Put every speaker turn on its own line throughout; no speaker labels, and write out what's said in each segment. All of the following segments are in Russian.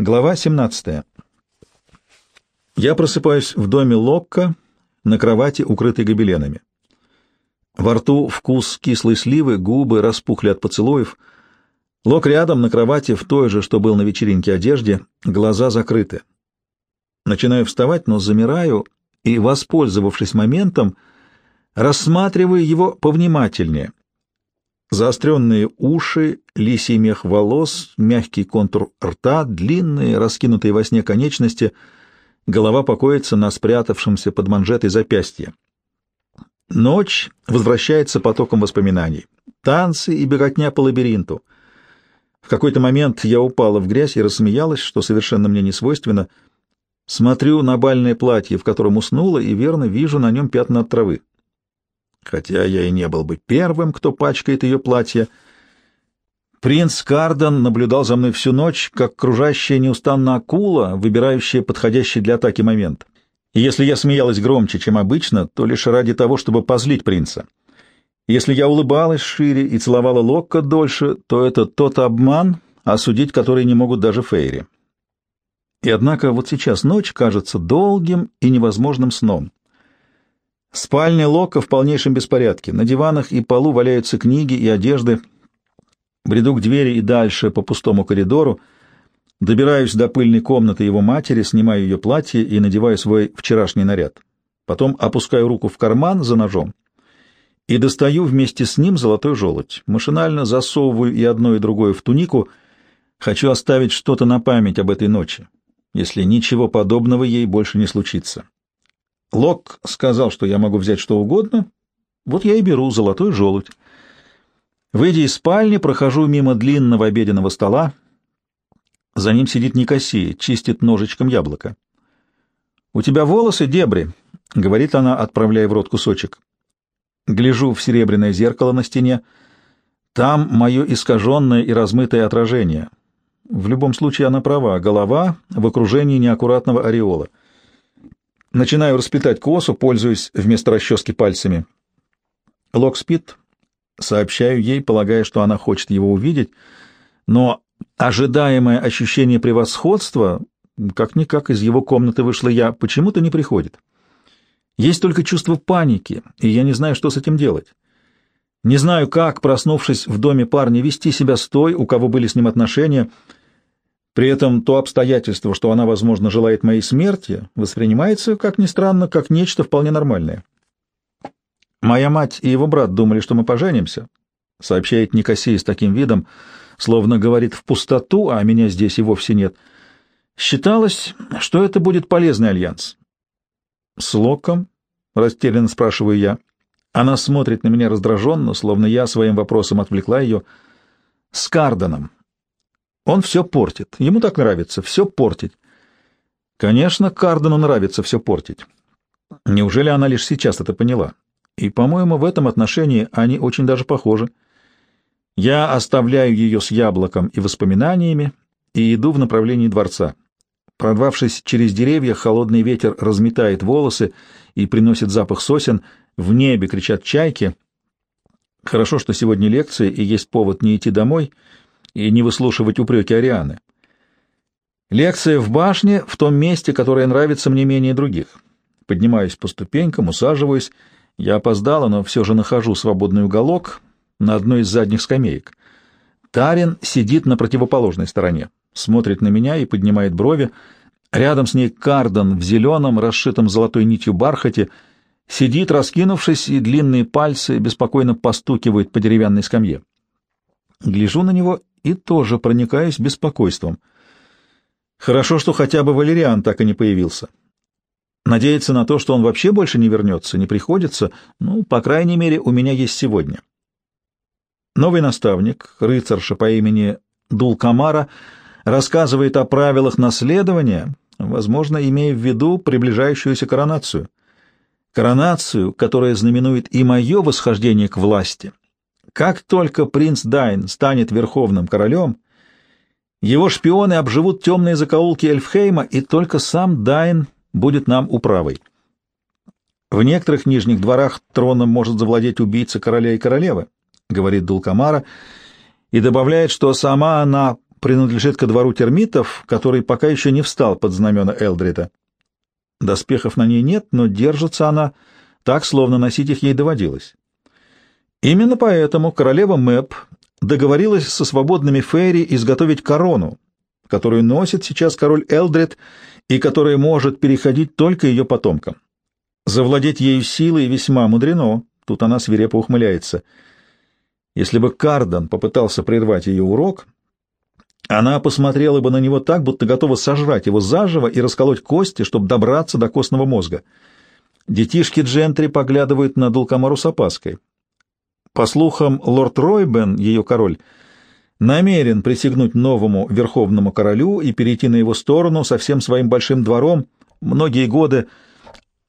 Глава 17. Я просыпаюсь в доме Локка на кровати, укрытой гобеленами. Во рту вкус кислой сливы, губы распухли от поцелуев. Лок рядом на кровати в той же, что был на вечеринке одежде, глаза закрыты. Начинаю вставать, но замираю и, воспользовавшись моментом, рассматриваю его повнимательнее. Заостренные уши, лисий мех волос, мягкий контур рта, длинные, раскинутые во сне конечности, голова покоится на спрятавшемся под манжетой запястье. Ночь возвращается потоком воспоминаний. Танцы и беготня по лабиринту. В какой-то момент я упала в грязь и рассмеялась, что совершенно мне не свойственно. Смотрю на бальное платье, в котором уснула, и верно вижу на нем пятна от травы хотя я и не был бы первым, кто пачкает ее платье. Принц Карден наблюдал за мной всю ночь, как кружащая неустанно акула, выбирающая подходящий для атаки момент. И если я смеялась громче, чем обычно, то лишь ради того, чтобы позлить принца. Если я улыбалась шире и целовала Локка дольше, то это тот обман, осудить который не могут даже Фейри. И однако вот сейчас ночь кажется долгим и невозможным сном. Спальня Лока в полнейшем беспорядке. На диванах и полу валяются книги и одежды. Бреду к двери и дальше по пустому коридору. Добираюсь до пыльной комнаты его матери, снимаю ее платье и надеваю свой вчерашний наряд. Потом опускаю руку в карман за ножом и достаю вместе с ним золотой желудь. Машинально засовываю и одно, и другое в тунику. Хочу оставить что-то на память об этой ночи, если ничего подобного ей больше не случится. Лок сказал, что я могу взять что угодно. Вот я и беру золотой желудь. Выйдя из спальни, прохожу мимо длинного обеденного стола. За ним сидит Никосия, чистит ножичком яблоко. «У тебя волосы дебри», — говорит она, отправляя в рот кусочек. Гляжу в серебряное зеркало на стене. Там мое искаженное и размытое отражение. В любом случае она права. Голова в окружении неаккуратного ореола. Начинаю расплетать косу, пользуясь вместо расчески пальцами. Лок спит. Сообщаю ей, полагая, что она хочет его увидеть, но ожидаемое ощущение превосходства, как-никак из его комнаты вышла я, почему-то не приходит. Есть только чувство паники, и я не знаю, что с этим делать. Не знаю, как, проснувшись в доме парня, вести себя с той, у кого были с ним отношения — при этом то обстоятельство, что она, возможно, желает моей смерти, воспринимается, как ни странно, как нечто вполне нормальное. «Моя мать и его брат думали, что мы поженимся», — сообщает Никосия с таким видом, словно говорит в пустоту, а меня здесь и вовсе нет. Считалось, что это будет полезный альянс. «С Локом?» — растерянно спрашиваю я. Она смотрит на меня раздраженно, словно я своим вопросом отвлекла ее. «С Карданом», он все портит. Ему так нравится, все портить. Конечно, Кардену нравится все портить. Неужели она лишь сейчас это поняла? И, по-моему, в этом отношении они очень даже похожи. Я оставляю ее с яблоком и воспоминаниями и иду в направлении дворца. Продвавшись через деревья, холодный ветер разметает волосы и приносит запах сосен. В небе кричат чайки. Хорошо, что сегодня лекция, и есть повод не идти домой — и не выслушивать упреки Арианы. Лекция в башне в том месте, которое нравится мне менее других. Поднимаюсь по ступенькам, усаживаюсь. Я опоздала, но все же нахожу свободный уголок на одной из задних скамеек. Тарин сидит на противоположной стороне, смотрит на меня и поднимает брови. Рядом с ней Кардон в зеленом, расшитом золотой нитью бархате, сидит, раскинувшись, и длинные пальцы беспокойно постукивают по деревянной скамье. Гляжу на него и тоже проникаюсь беспокойством. Хорошо, что хотя бы Валериан так и не появился. Надеяться на то, что он вообще больше не вернется, не приходится, ну, по крайней мере, у меня есть сегодня. Новый наставник, рыцарша по имени Дулкамара, рассказывает о правилах наследования, возможно, имея в виду приближающуюся коронацию. Коронацию, которая знаменует и мое восхождение к власти, как только принц Дайн станет верховным королем, его шпионы обживут темные закоулки Эльфхейма, и только сам Дайн будет нам управой. В некоторых нижних дворах троном может завладеть убийца короля и королевы, говорит Дулкамара, и добавляет, что сама она принадлежит ко двору термитов, который пока еще не встал под знамена Элдрита. Доспехов на ней нет, но держится она так, словно носить их ей доводилось. Именно поэтому королева Мэп договорилась со свободными фейри изготовить корону, которую носит сейчас король Элдрид и которая может переходить только ее потомкам. Завладеть ею силой весьма мудрено, тут она свирепо ухмыляется. Если бы Кардан попытался прервать ее урок, она посмотрела бы на него так, будто готова сожрать его заживо и расколоть кости, чтобы добраться до костного мозга. Детишки Джентри поглядывают на Дулкамару с опаской. По слухам, лорд Ройбен, ее король, намерен присягнуть новому верховному королю и перейти на его сторону со всем своим большим двором, многие годы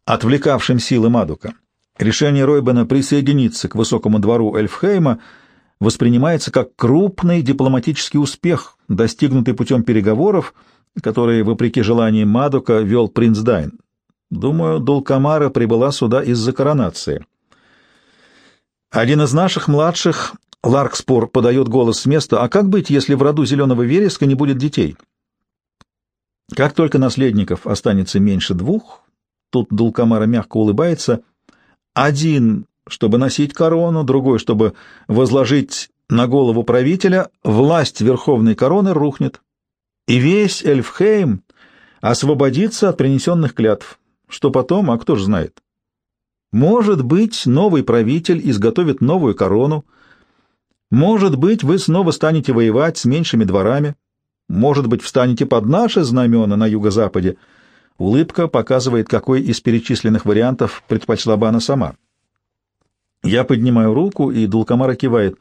отвлекавшим силы Мадука. Решение Ройбена присоединиться к высокому двору Эльфхейма воспринимается как крупный дипломатический успех, достигнутый путем переговоров, которые, вопреки желаниям Мадука, вел принц Дайн. Думаю, Дулкамара прибыла сюда из-за коронации. Один из наших младших, Ларкспор, подает голос с места, а как быть, если в роду зеленого вереска не будет детей? Как только наследников останется меньше двух, тут Дулкамара мягко улыбается, один, чтобы носить корону, другой, чтобы возложить на голову правителя, власть верховной короны рухнет, и весь Эльфхейм освободится от принесенных клятв. Что потом, а кто же знает? Может быть, новый правитель изготовит новую корону. Может быть, вы снова станете воевать с меньшими дворами. Может быть, встанете под наши знамена на юго-западе. Улыбка показывает, какой из перечисленных вариантов предпочла бы она сама. Я поднимаю руку, и Дулкамара кивает.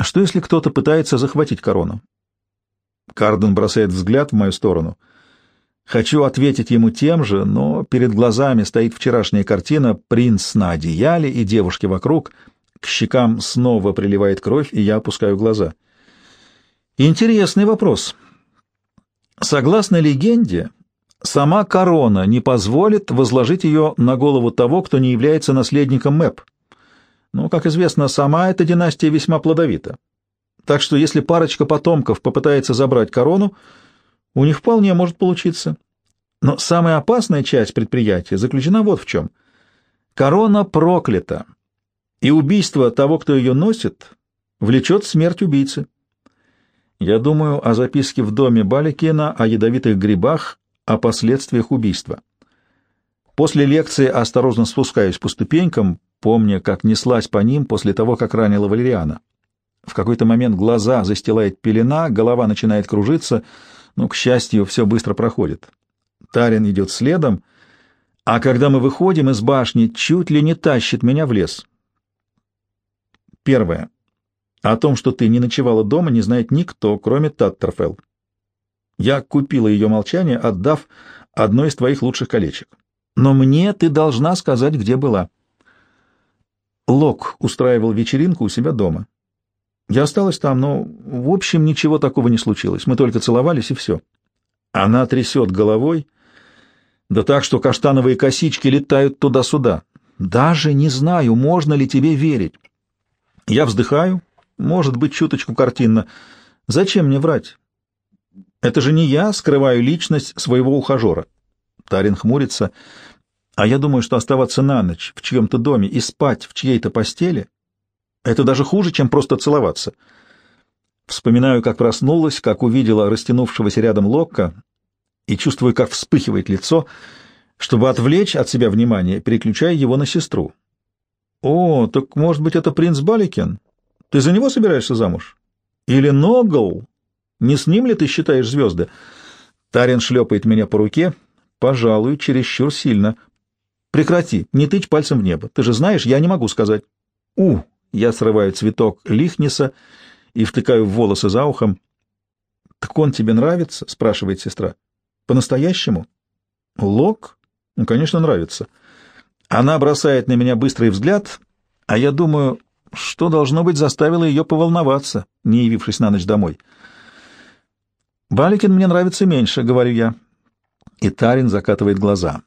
Что, если кто-то пытается захватить корону? Карден бросает взгляд в мою сторону — Хочу ответить ему тем же, но перед глазами стоит вчерашняя картина «Принц на одеяле» и девушки вокруг. К щекам снова приливает кровь, и я опускаю глаза. Интересный вопрос. Согласно легенде, сама корона не позволит возложить ее на голову того, кто не является наследником Мэп. Ну, как известно, сама эта династия весьма плодовита. Так что если парочка потомков попытается забрать корону, у них вполне может получиться. Но самая опасная часть предприятия заключена вот в чем. Корона проклята, и убийство того, кто ее носит, влечет смерть убийцы. Я думаю о записке в доме Баликина, о ядовитых грибах, о последствиях убийства. После лекции осторожно спускаюсь по ступенькам, помня, как неслась по ним после того, как ранила Валериана. В какой-то момент глаза застилает пелена, голова начинает кружиться — но, к счастью, все быстро проходит. Тарин идет следом, а когда мы выходим из башни, чуть ли не тащит меня в лес. Первое. О том, что ты не ночевала дома, не знает никто, кроме Таттерфелл. Я купила ее молчание, отдав одно из твоих лучших колечек. Но мне ты должна сказать, где была. Лок устраивал вечеринку у себя дома. Я осталась там, но, в общем, ничего такого не случилось. Мы только целовались, и все. Она трясет головой, да так, что каштановые косички летают туда-сюда. Даже не знаю, можно ли тебе верить. Я вздыхаю, может быть, чуточку картинно. Зачем мне врать? Это же не я скрываю личность своего ухажера. Тарин хмурится. А я думаю, что оставаться на ночь в чьем-то доме и спать в чьей-то постели это даже хуже, чем просто целоваться. Вспоминаю, как проснулась, как увидела растянувшегося рядом Локка, и чувствую, как вспыхивает лицо. Чтобы отвлечь от себя внимание, переключая его на сестру. «О, так, может быть, это принц Баликин? Ты за него собираешься замуж? Или Ногл? Не с ним ли ты считаешь звезды?» Тарин шлепает меня по руке. «Пожалуй, чересчур сильно. Прекрати, не тычь пальцем в небо. Ты же знаешь, я не могу сказать». «У, я срываю цветок лихниса и втыкаю в волосы за ухом. «Так он тебе нравится?» — спрашивает сестра. «По-настоящему?» «Лок? Ну, конечно, нравится». Она бросает на меня быстрый взгляд, а я думаю, что, должно быть, заставило ее поволноваться, не явившись на ночь домой. «Баликин мне нравится меньше», — говорю я. И Тарин закатывает глаза.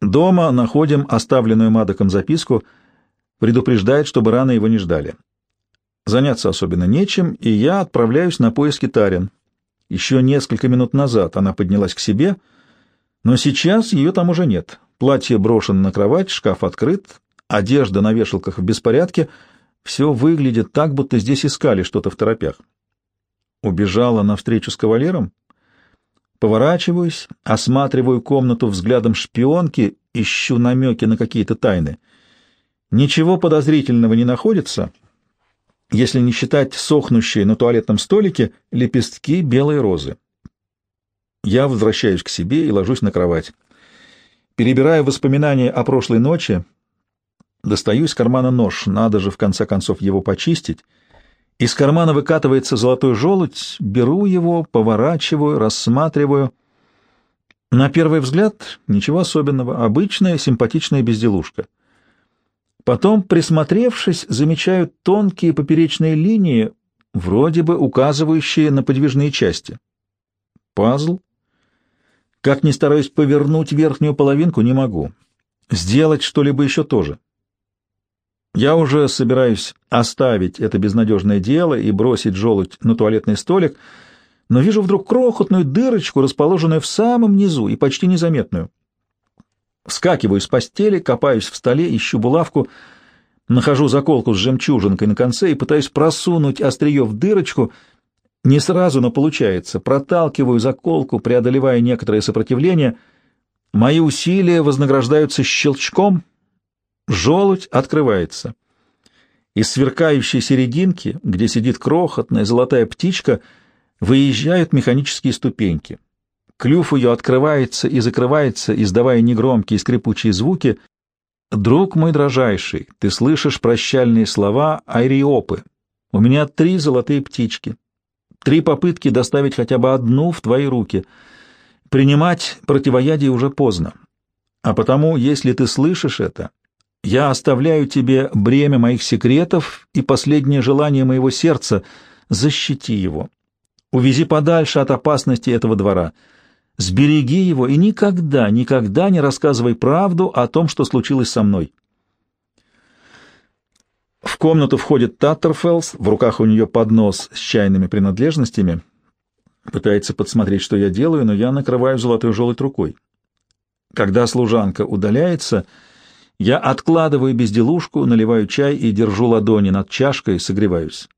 Дома находим оставленную Мадоком записку — предупреждает, чтобы рано его не ждали. Заняться особенно нечем, и я отправляюсь на поиски Тарин. Еще несколько минут назад она поднялась к себе, но сейчас ее там уже нет. Платье брошено на кровать, шкаф открыт, одежда на вешалках в беспорядке. Все выглядит так, будто здесь искали что-то в торопях. Убежала навстречу с кавалером? Поворачиваюсь, осматриваю комнату взглядом шпионки, ищу намеки на какие-то тайны. Ничего подозрительного не находится, если не считать сохнущие на туалетном столике лепестки белой розы. Я возвращаюсь к себе и ложусь на кровать. Перебирая воспоминания о прошлой ночи, достаю из кармана нож, надо же в конце концов его почистить, из кармана выкатывается золотой желудь, беру его, поворачиваю, рассматриваю. На первый взгляд ничего особенного, обычная симпатичная безделушка. Потом, присмотревшись, замечаю тонкие поперечные линии, вроде бы указывающие на подвижные части. Пазл. Как ни стараюсь повернуть верхнюю половинку, не могу. Сделать что-либо еще тоже. Я уже собираюсь оставить это безнадежное дело и бросить желудь на туалетный столик, но вижу вдруг крохотную дырочку, расположенную в самом низу и почти незаметную. Вскакиваю с постели, копаюсь в столе, ищу булавку, нахожу заколку с жемчужинкой на конце и пытаюсь просунуть острие в дырочку. Не сразу, но получается. Проталкиваю заколку, преодолевая некоторое сопротивление. Мои усилия вознаграждаются щелчком — Желудь открывается. Из сверкающей серединки, где сидит крохотная золотая птичка, выезжают механические ступеньки. Клюв ее открывается и закрывается, издавая негромкие скрипучие звуки. «Друг мой дрожайший, ты слышишь прощальные слова Айриопы. У меня три золотые птички. Три попытки доставить хотя бы одну в твои руки. Принимать противоядие уже поздно. А потому, если ты слышишь это, я оставляю тебе бремя моих секретов и последнее желание моего сердца — защити его. Увези подальше от опасности этого двора. Сбереги его и никогда, никогда не рассказывай правду о том, что случилось со мной. В комнату входит Таттерфелс, в руках у нее поднос с чайными принадлежностями. Пытается подсмотреть, что я делаю, но я накрываю золотой желудь рукой. Когда служанка удаляется — я откладываю безделушку, наливаю чай и держу ладони над чашкой, согреваюсь.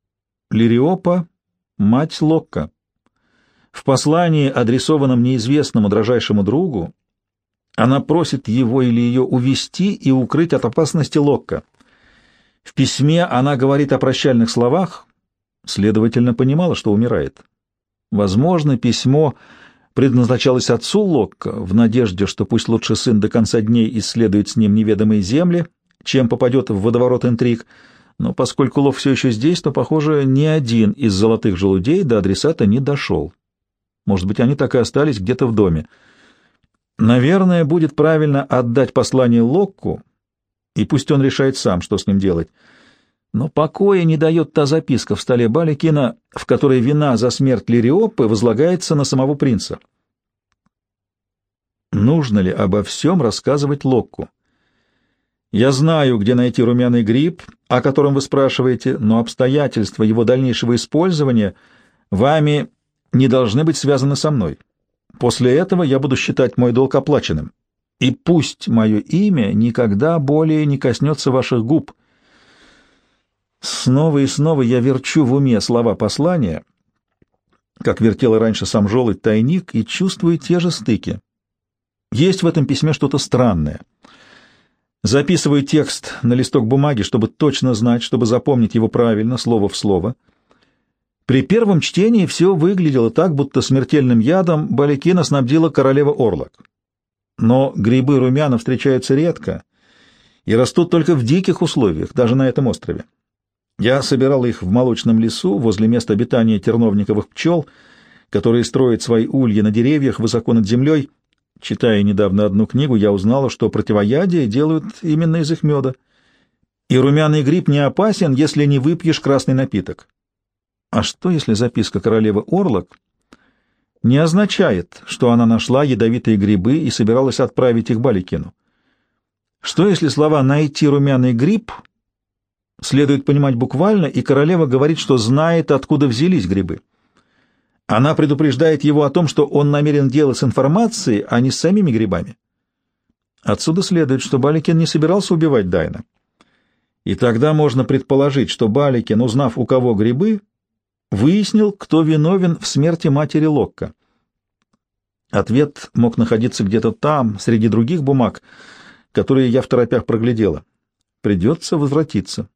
Лириопа — мать Локка. В послании, адресованном неизвестному дрожайшему другу, она просит его или ее увести и укрыть от опасности Локка. В письме она говорит о прощальных словах, следовательно, понимала, что умирает. Возможно, письмо предназначалось отцу Локка в надежде, что пусть лучше сын до конца дней исследует с ним неведомые земли, чем попадет в водоворот интриг, но поскольку Лов все еще здесь, то, похоже, ни один из золотых желудей до адресата не дошел. Может быть, они так и остались где-то в доме. Наверное, будет правильно отдать послание Локку, и пусть он решает сам, что с ним делать. Но покоя не дает та записка в столе Баликина, в которой вина за смерть Лириопы возлагается на самого принца. Нужно ли обо всем рассказывать Локку? Я знаю, где найти румяный гриб, о котором вы спрашиваете, но обстоятельства его дальнейшего использования вами не должны быть связаны со мной. После этого я буду считать мой долг оплаченным. И пусть мое имя никогда более не коснется ваших губ — Снова и снова я верчу в уме слова послания, как вертел раньше сам желудь тайник, и чувствую те же стыки. Есть в этом письме что-то странное. Записываю текст на листок бумаги, чтобы точно знать, чтобы запомнить его правильно, слово в слово. При первом чтении все выглядело так, будто смертельным ядом Баликина снабдила королева Орлок. Но грибы румяна встречаются редко и растут только в диких условиях, даже на этом острове. Я собирал их в молочном лесу возле места обитания терновниковых пчел, которые строят свои ульи на деревьях высоко над землей. Читая недавно одну книгу, я узнала, что противоядие делают именно из их меда. И румяный гриб не опасен, если не выпьешь красный напиток. А что, если записка королевы Орлок не означает, что она нашла ядовитые грибы и собиралась отправить их Баликину? Что, если слова «найти румяный гриб» следует понимать буквально, и королева говорит, что знает, откуда взялись грибы. Она предупреждает его о том, что он намерен делать с информацией, а не с самими грибами. Отсюда следует, что Баликин не собирался убивать Дайна. И тогда можно предположить, что Баликин, узнав, у кого грибы, выяснил, кто виновен в смерти матери Локка. Ответ мог находиться где-то там, среди других бумаг, которые я в торопях проглядела. Придется возвратиться.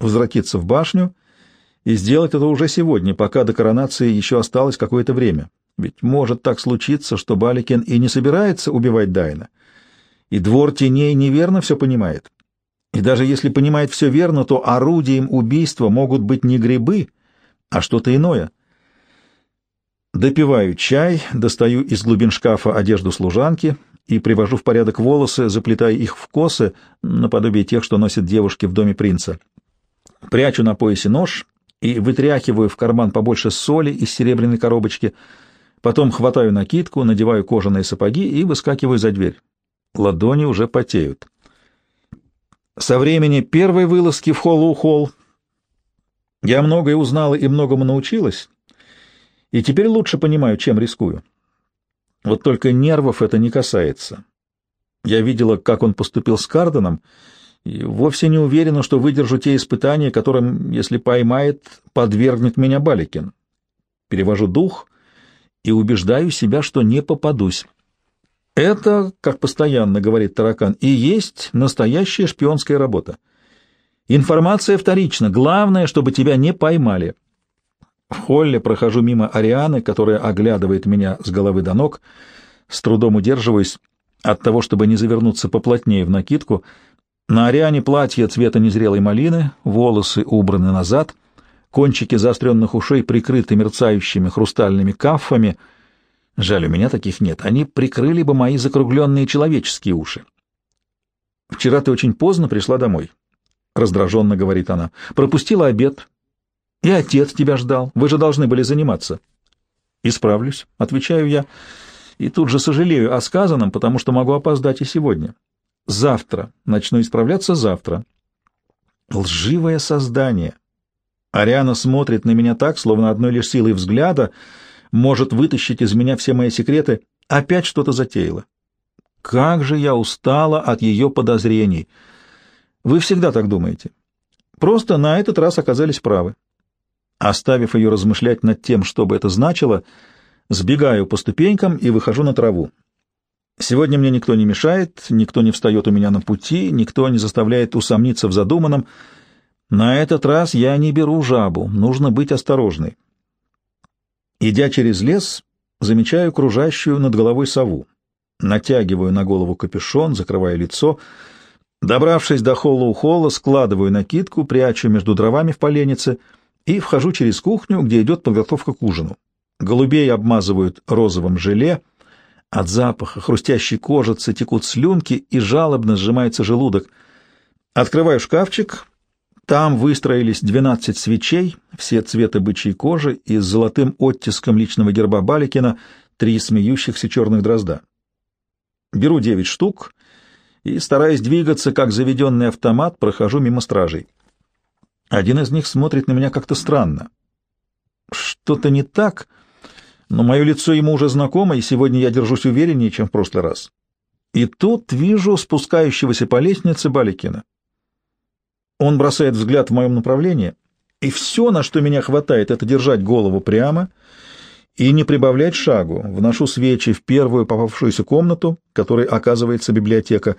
Возвратиться в башню и сделать это уже сегодня, пока до коронации еще осталось какое-то время. Ведь может так случиться, что Баликин и не собирается убивать Дайна, и двор теней неверно все понимает. И даже если понимает все верно, то орудием убийства могут быть не грибы, а что-то иное. Допиваю чай, достаю из глубин шкафа одежду служанки и привожу в порядок волосы, заплетая их в косы, наподобие тех, что носят девушки в доме принца. Прячу на поясе нож и вытряхиваю в карман побольше соли из серебряной коробочки, потом хватаю накидку, надеваю кожаные сапоги и выскакиваю за дверь. Ладони уже потеют. Со времени первой вылазки в Холлоу-Холл я многое узнала и многому научилась, и теперь лучше понимаю, чем рискую. Вот только нервов это не касается. Я видела, как он поступил с Карденом, и вовсе не уверена, что выдержу те испытания, которым, если поймает, подвергнет меня Баликин. Перевожу дух и убеждаю себя, что не попадусь. Это, как постоянно говорит Таракан, и есть настоящая шпионская работа. Информация вторична, главное, чтобы тебя не поймали. В холле прохожу мимо Арианы, которая оглядывает меня с головы до ног, с трудом удерживаюсь от того, чтобы не завернуться поплотнее в накидку — на Ариане платье цвета незрелой малины, волосы убраны назад, кончики заостренных ушей прикрыты мерцающими хрустальными кафами. Жаль, у меня таких нет. Они прикрыли бы мои закругленные человеческие уши. «Вчера ты очень поздно пришла домой», — раздраженно говорит она. «Пропустила обед. И отец тебя ждал. Вы же должны были заниматься». «Исправлюсь», — отвечаю я, и тут же сожалею о сказанном, потому что могу опоздать и сегодня. Завтра. Начну исправляться завтра. Лживое создание. Ариана смотрит на меня так, словно одной лишь силой взгляда может вытащить из меня все мои секреты. Опять что-то затеяла. Как же я устала от ее подозрений. Вы всегда так думаете. Просто на этот раз оказались правы. Оставив ее размышлять над тем, что бы это значило, сбегаю по ступенькам и выхожу на траву. Сегодня мне никто не мешает, никто не встает у меня на пути, никто не заставляет усомниться в задуманном. На этот раз я не беру жабу, нужно быть осторожной. Идя через лес, замечаю кружащую над головой сову. Натягиваю на голову капюшон, закрываю лицо. Добравшись до холла у холла, складываю накидку, прячу между дровами в поленнице и вхожу через кухню, где идет подготовка к ужину. Голубей обмазывают розовым желе — от запаха хрустящей кожицы текут слюнки и жалобно сжимается желудок. Открываю шкафчик. Там выстроились двенадцать свечей, все цвета бычьей кожи и с золотым оттиском личного герба Баликина три смеющихся черных дрозда. Беру девять штук и, стараясь двигаться, как заведенный автомат, прохожу мимо стражей. Один из них смотрит на меня как-то странно. Что-то не так — но мое лицо ему уже знакомо, и сегодня я держусь увереннее, чем в прошлый раз. И тут вижу спускающегося по лестнице Баликина. Он бросает взгляд в моем направлении, и все, на что меня хватает, это держать голову прямо и не прибавлять шагу. Вношу свечи в первую попавшуюся комнату, которой оказывается библиотека.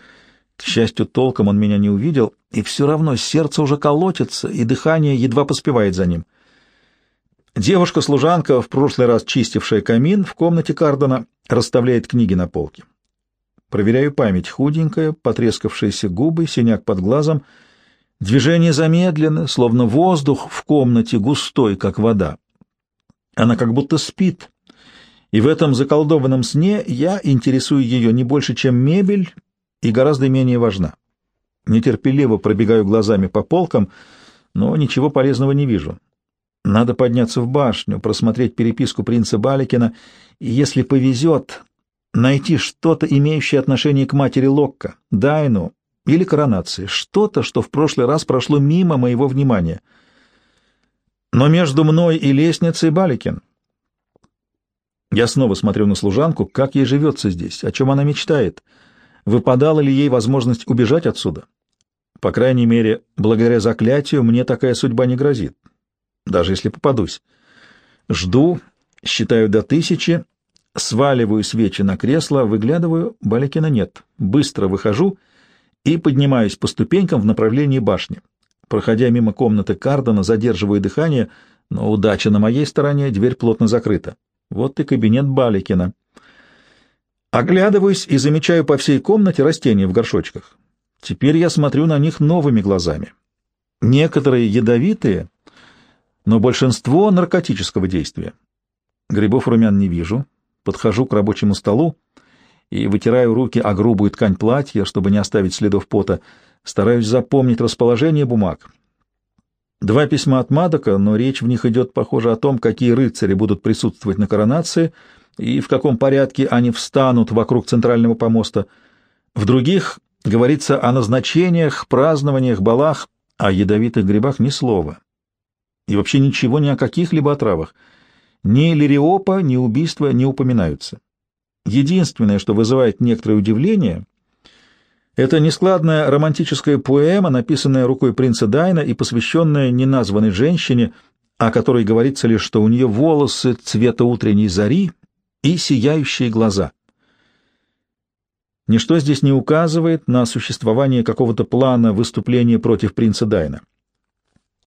К счастью, толком он меня не увидел, и все равно сердце уже колотится, и дыхание едва поспевает за ним. Девушка-служанка, в прошлый раз чистившая камин в комнате Кардона, расставляет книги на полке. Проверяю память. Худенькая, потрескавшиеся губы, синяк под глазом. Движение замедлены, словно воздух в комнате густой, как вода. Она как будто спит. И в этом заколдованном сне я интересую ее не больше, чем мебель, и гораздо менее важна. Нетерпеливо пробегаю глазами по полкам, но ничего полезного не вижу. Надо подняться в башню, просмотреть переписку принца Баликина и, если повезет, найти что-то, имеющее отношение к матери Локка, Дайну или коронации, что-то, что в прошлый раз прошло мимо моего внимания. Но между мной и лестницей Баликин. Я снова смотрю на служанку, как ей живется здесь, о чем она мечтает. Выпадала ли ей возможность убежать отсюда? По крайней мере, благодаря заклятию мне такая судьба не грозит, даже если попадусь. Жду, считаю до тысячи, сваливаю свечи на кресло, выглядываю, Баликина нет. Быстро выхожу и поднимаюсь по ступенькам в направлении башни. Проходя мимо комнаты Кардона, задерживаю дыхание, но удача на моей стороне, дверь плотно закрыта. Вот и кабинет Баликина. Оглядываюсь и замечаю по всей комнате растения в горшочках. Теперь я смотрю на них новыми глазами. Некоторые ядовитые, но большинство наркотического действия. Грибов румян не вижу. Подхожу к рабочему столу и вытираю руки о грубую ткань платья, чтобы не оставить следов пота. Стараюсь запомнить расположение бумаг. Два письма от Мадока, но речь в них идет, похоже, о том, какие рыцари будут присутствовать на коронации и в каком порядке они встанут вокруг центрального помоста. В других говорится о назначениях, празднованиях, балах, о ядовитых грибах ни слова. И вообще ничего ни о каких-либо отравах. Ни лириопа, ни убийства не упоминаются. Единственное, что вызывает некоторое удивление, это нескладная романтическая поэма, написанная рукой принца Дайна и посвященная неназванной женщине, о которой говорится лишь, что у нее волосы цвета утренней зари и сияющие глаза. Ничто здесь не указывает на существование какого-то плана выступления против принца Дайна.